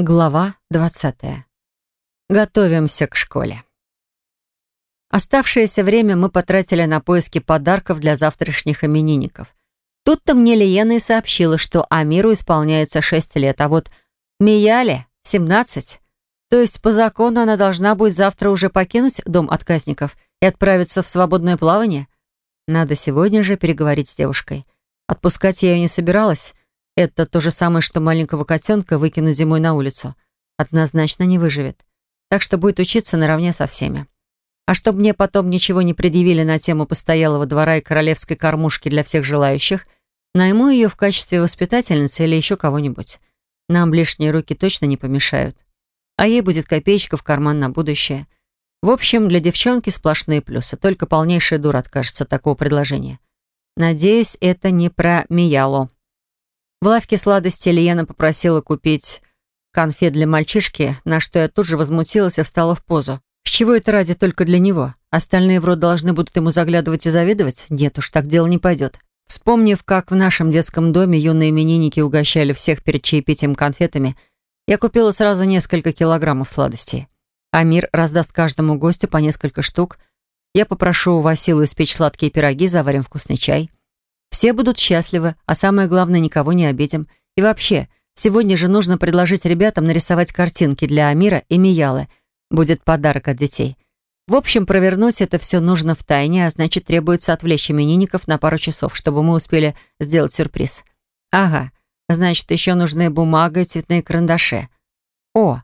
Глава 20. Готовимся к школе. Оставшееся время мы потратили на поиски подарков для завтрашних именинников. Тут-то мне Лиена и сообщила, что Амиру исполняется 6 лет, а вот Мияле — 17. То есть по закону она должна будет завтра уже покинуть дом отказников и отправиться в свободное плавание? Надо сегодня же переговорить с девушкой. Отпускать я ее не собиралась — это то же самое, что маленького котенка выкинуть зимой на улицу. Однозначно не выживет. Так что будет учиться наравне со всеми. А чтобы мне потом ничего не предъявили на тему постоялого двора и королевской кормушки для всех желающих, найму ее в качестве воспитательницы или еще кого-нибудь. Нам лишние руки точно не помешают. А ей будет копеечка в карман на будущее. В общем, для девчонки сплошные плюсы. Только полнейшая дура откажется от такого предложения. Надеюсь, это не про Мияло. В лавке сладости Лиена попросила купить конфет для мальчишки, на что я тут же возмутилась и встала в позу. С чего это ради только для него? Остальные в рот должны будут ему заглядывать и завидовать? Нет уж, так дело не пойдет. Вспомнив, как в нашем детском доме юные именинники угощали всех перед чаепитием конфетами, я купила сразу несколько килограммов сладостей. Амир раздаст каждому гостю по несколько штук. Я попрошу у Василу испечь сладкие пироги, заварим вкусный чай. Все будут счастливы, а самое главное, никого не обидим. И вообще, сегодня же нужно предложить ребятам нарисовать картинки для Амира и Миялы. Будет подарок от детей. В общем, провернуть это все нужно в тайне, а значит, требуется отвлечь именинников на пару часов, чтобы мы успели сделать сюрприз. Ага, значит, еще нужны бумага и цветные карандаши. О!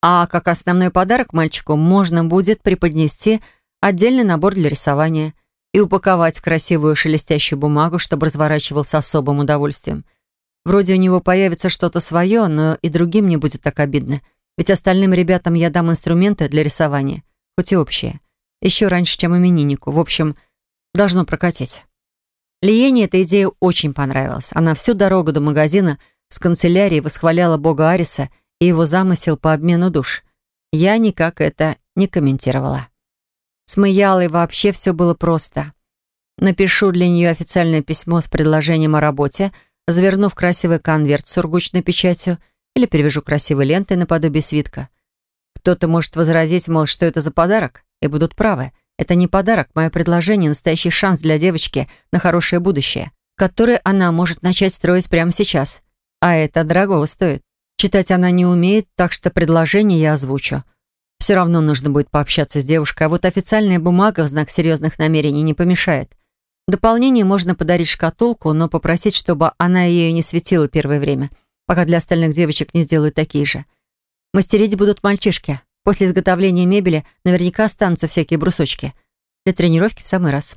А как основной подарок мальчику можно будет преподнести отдельный набор для рисования – и упаковать в красивую шелестящую бумагу, чтобы разворачивал с особым удовольствием. Вроде у него появится что-то свое, но и другим не будет так обидно. Ведь остальным ребятам я дам инструменты для рисования, хоть и общие. Еще раньше, чем имениннику. В общем, должно прокатить. Лиене эта идея очень понравилась. Она всю дорогу до магазина с канцелярией восхваляла бога Ариса и его замысел по обмену душ. Я никак это не комментировала. С Маялой вообще все было просто. Напишу для нее официальное письмо с предложением о работе, завернув красивый конверт с сургучной печатью или перевяжу красивой лентой наподобие свитка. Кто-то может возразить, мол, что это за подарок, и будут правы. Это не подарок, мое предложение — настоящий шанс для девочки на хорошее будущее, которое она может начать строить прямо сейчас. А это дорогого стоит. Читать она не умеет, так что предложение я озвучу. Все равно нужно будет пообщаться с девушкой, а вот официальная бумага в знак серьезных намерений не помешает. В дополнение можно подарить шкатулку, но попросить, чтобы она ею не светила первое время, пока для остальных девочек не сделают такие же. Мастерить будут мальчишки. После изготовления мебели наверняка останутся всякие брусочки. Для тренировки в самый раз.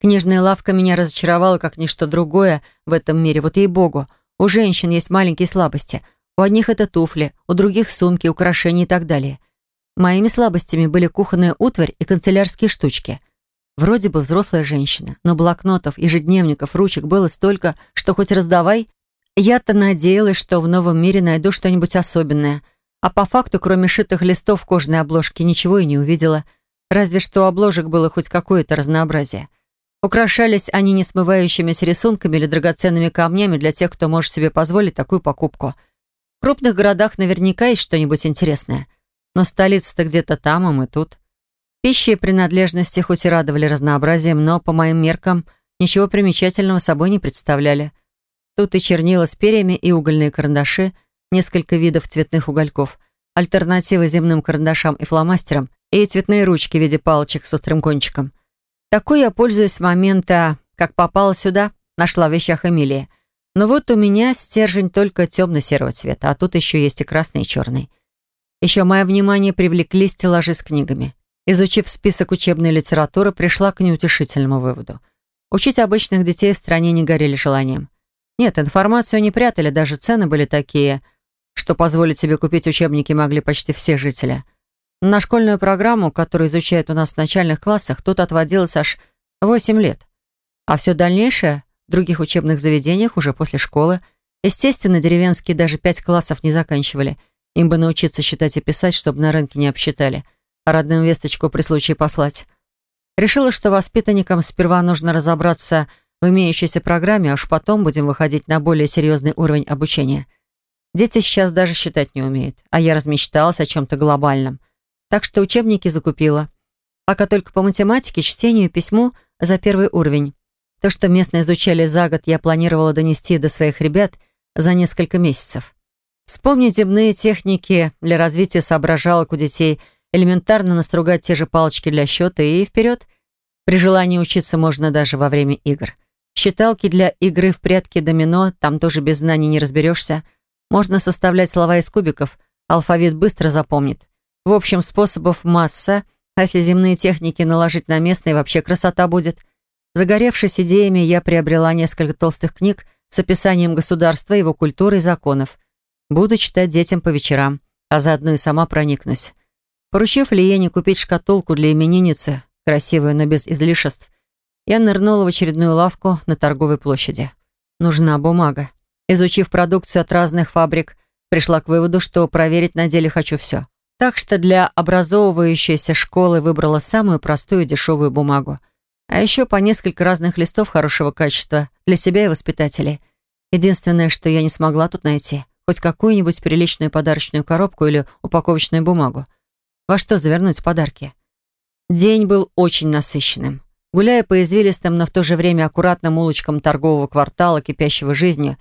Книжная лавка меня разочаровала, как ничто другое в этом мире. Вот ей-богу, у женщин есть маленькие слабости. У одних это туфли, у других сумки, украшения и так далее. Моими слабостями были кухонная утварь и канцелярские штучки. Вроде бы взрослая женщина, но блокнотов, ежедневников, ручек было столько, что хоть раздавай. Я-то надеялась, что в новом мире найду что-нибудь особенное. А по факту, кроме шитых листов кожаной обложки, ничего и не увидела. Разве что обложек было хоть какое-то разнообразие. Украшались они несмывающимися рисунками или драгоценными камнями для тех, кто может себе позволить такую покупку. В крупных городах наверняка есть что-нибудь интересное – но столица-то где-то там, а мы тут. Пищи и принадлежности хоть и радовали разнообразием, но, по моим меркам, ничего примечательного собой не представляли. Тут и чернила с перьями, и угольные карандаши, несколько видов цветных угольков, альтернативы земным карандашам и фломастерам, и цветные ручки в виде палочек с острым кончиком. Такой я пользуюсь с момента, как попала сюда, нашла в вещах Эмилии. Но вот у меня стержень только темно-серого цвета, а тут еще есть и красный, и черный. Еще мое внимание привлекли стеллажи с книгами. Изучив список учебной литературы, пришла к неутешительному выводу. Учить обычных детей в стране не горели желанием. Нет, информацию не прятали, даже цены были такие, что позволить себе купить учебники могли почти все жители. На школьную программу, которую изучают у нас в начальных классах, тут отводилось аж 8 лет. А все дальнейшее в других учебных заведениях уже после школы. Естественно, деревенские даже пять классов не заканчивали – им бы научиться считать и писать, чтобы на рынке не обсчитали, а родным весточку при случае послать. Решила, что воспитанникам сперва нужно разобраться в имеющейся программе, а уж потом будем выходить на более серьезный уровень обучения. Дети сейчас даже считать не умеют, а я размечталась о чем-то глобальном. Так что учебники закупила. Пока только по математике, чтению и письму за первый уровень. То, что местно изучали за год, я планировала донести до своих ребят за несколько месяцев. Вспомнить земные техники для развития соображалок у детей, элементарно настругать те же палочки для счета и вперед. При желании учиться можно даже во время игр. Считалки для игры в прятки домино, там тоже без знаний не разберешься. Можно составлять слова из кубиков, алфавит быстро запомнит. В общем, способов масса, а если земные техники наложить на местные, вообще красота будет. Загоревшись идеями, я приобрела несколько толстых книг с описанием государства, его культуры и законов. Буду читать детям по вечерам, а заодно и сама проникнусь. Поручив Лиене купить шкатулку для именинницы, красивую, но без излишеств, я нырнула в очередную лавку на торговой площади. Нужна бумага. Изучив продукцию от разных фабрик, пришла к выводу, что проверить на деле хочу все. Так что для образовывающейся школы выбрала самую простую дешевую бумагу. А еще по несколько разных листов хорошего качества для себя и воспитателей. Единственное, что я не смогла тут найти, хоть какую-нибудь приличную подарочную коробку или упаковочную бумагу. Во что завернуть подарки? День был очень насыщенным. Гуляя по извилистым, но в то же время аккуратным улочкам торгового квартала, кипящего жизнью,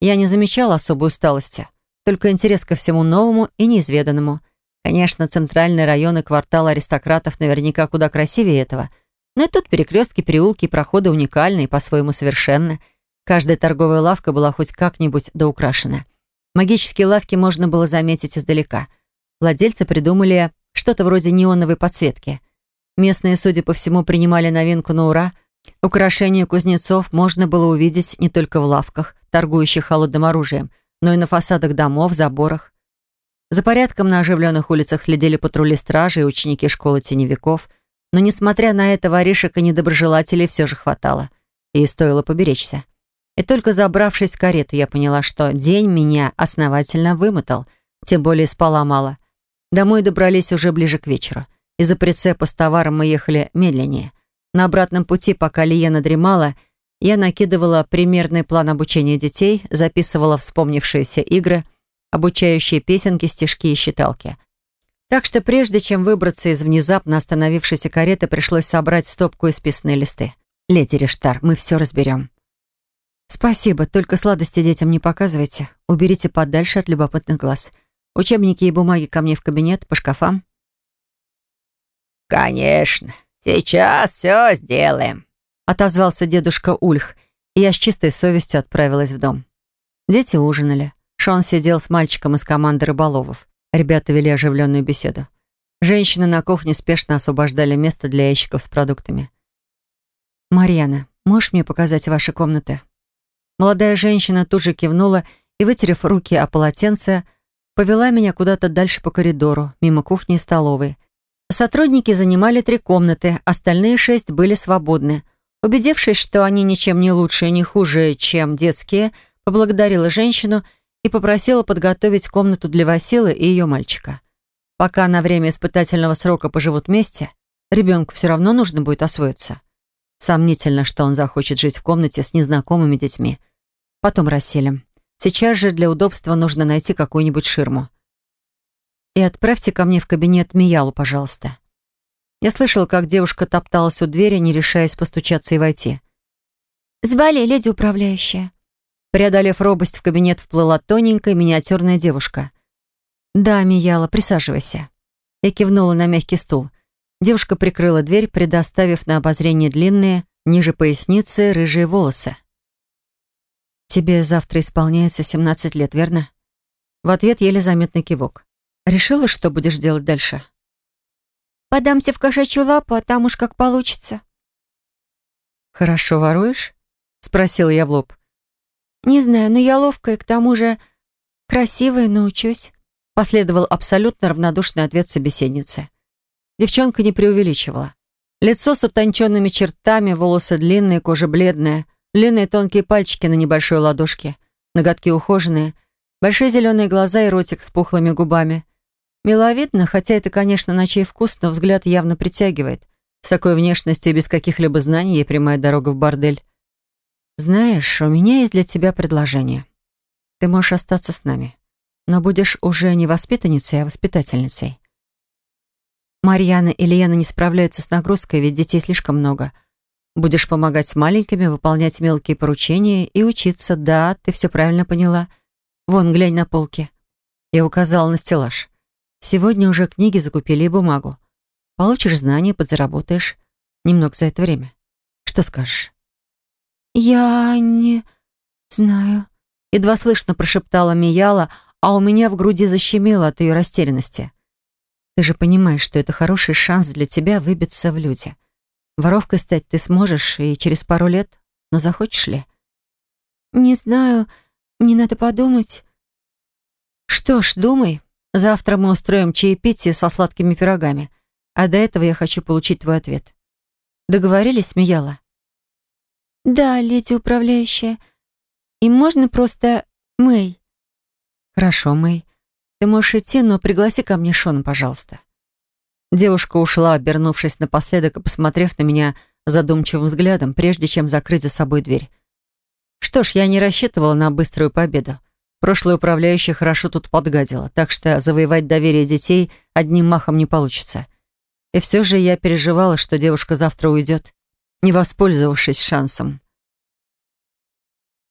я не замечала особой усталости, только интерес ко всему новому и неизведанному. Конечно, центральные районы квартала аристократов наверняка куда красивее этого, но и тут перекрестки, переулки и проходы уникальны и по-своему совершенны. Каждая торговая лавка была хоть как-нибудь доукрашена. Магические лавки можно было заметить издалека. Владельцы придумали что-то вроде неоновой подсветки. Местные, судя по всему, принимали новинку на ура. Украшения кузнецов можно было увидеть не только в лавках, торгующих холодным оружием, но и на фасадах домов, заборах. За порядком на оживленных улицах следили патрули стражи и ученики школы теневиков, но, несмотря на это, воришек и недоброжелателей все же хватало, и стоило поберечься. И только забравшись в карету, я поняла, что день меня основательно вымотал, тем более спала мало. Домой добрались уже ближе к вечеру. Из-за прицепа с товаром мы ехали медленнее. На обратном пути, пока Лиена дремала, я накидывала примерный план обучения детей, записывала вспомнившиеся игры, обучающие песенки, стишки и считалки. Так что прежде чем выбраться из внезапно остановившейся кареты, пришлось собрать стопку исписанные листы. «Леди Рештар, мы все разберем». «Спасибо, только сладости детям не показывайте. Уберите подальше от любопытных глаз. Учебники и бумаги ко мне в кабинет, по шкафам». «Конечно, сейчас все сделаем», — отозвался дедушка Ульх, и я с чистой совестью отправилась в дом. Дети ужинали. Шон сидел с мальчиком из команды рыболовов. Ребята вели оживленную беседу. Женщины на кухне спешно освобождали место для ящиков с продуктами. «Марьяна, можешь мне показать ваши комнаты?» Молодая женщина тут же кивнула и, вытерев руки о полотенце, повела меня куда-то дальше по коридору, мимо кухни и столовой. Сотрудники занимали три комнаты, остальные шесть были свободны. Убедившись, что они ничем не лучше и не хуже, чем детские, поблагодарила женщину и попросила подготовить комнату для Василы и ее мальчика. Пока на время испытательного срока поживут вместе, ребенку все равно нужно будет освоиться. Сомнительно, что он захочет жить в комнате с незнакомыми детьми. Потом расселим. Сейчас же для удобства нужно найти какую-нибудь ширму и отправьте ко мне в кабинет Миялу, пожалуйста». Я слышал, как девушка топталась у двери, не решаясь постучаться и войти. «Звали леди управляющая». Преодолев робость, в кабинет вплыла тоненькая миниатюрная девушка. «Да, Мияла, присаживайся». Я кивнула на мягкий стул. Девушка прикрыла дверь, предоставив на обозрение длинные, ниже поясницы, рыжие волосы. «Тебе завтра исполняется 17 лет, верно?» В ответ еле заметный кивок. Решила, что будешь делать дальше? Подамся в кошачью лапу, а там уж как получится. Хорошо воруешь? Спросила я в лоб. Не знаю, но я ловкая, к тому же красивая, научусь. Последовал абсолютно равнодушный ответ собеседницы. Девчонка не преувеличивала. Лицо с утонченными чертами, волосы длинные, кожа бледная, длинные тонкие пальчики на небольшой ладошке, ноготки ухоженные, большие зеленые глаза и ротик с пухлыми губами — Миловидно, хотя это, конечно, на чей вкус, но взгляд явно притягивает. С такой внешностью и без каких-либо знаний ей прямая дорога в бордель. «Знаешь, у меня есть для тебя предложение. Ты можешь остаться с нами. но будешь уже не воспитанницей, а воспитательницей. Марьяна и Лена не справляются с нагрузкой, ведь детей слишком много. Будешь помогать с маленькими, выполнять мелкие поручения и учиться. Да, ты все правильно поняла. Вон, глянь на полки. Я указала на стеллаж. Сегодня уже книги закупили и бумагу. Получишь знания, подзаработаешь. Немного за это время. Что скажешь? Я не знаю. Едва слышно прошептала Мияла, а у меня в груди защемило от ее растерянности. Ты же понимаешь, что это хороший шанс для тебя выбиться в люди. Воровкой стать ты сможешь и через пару лет, но захочешь ли? Не знаю, мне надо подумать. Что ж, думай. Завтра мы устроим чаепитие со сладкими пирогами. А до этого я хочу получить твой ответ. Договорились, смеяла? Да, леди управляющая. И можно просто Мэй. Хорошо, Мэй. Ты можешь идти, но пригласи ко мне Шона, пожалуйста. Девушка ушла, обернувшись напоследок и посмотрев на меня задумчивым взглядом, прежде чем закрыть за собой дверь. Что ж, я не рассчитывала на быструю победу. Прошлая управляющая хорошо тут подгадила, так что завоевать доверие детей одним махом не получится. И все же я переживала, что девушка завтра уйдет, не воспользовавшись шансом.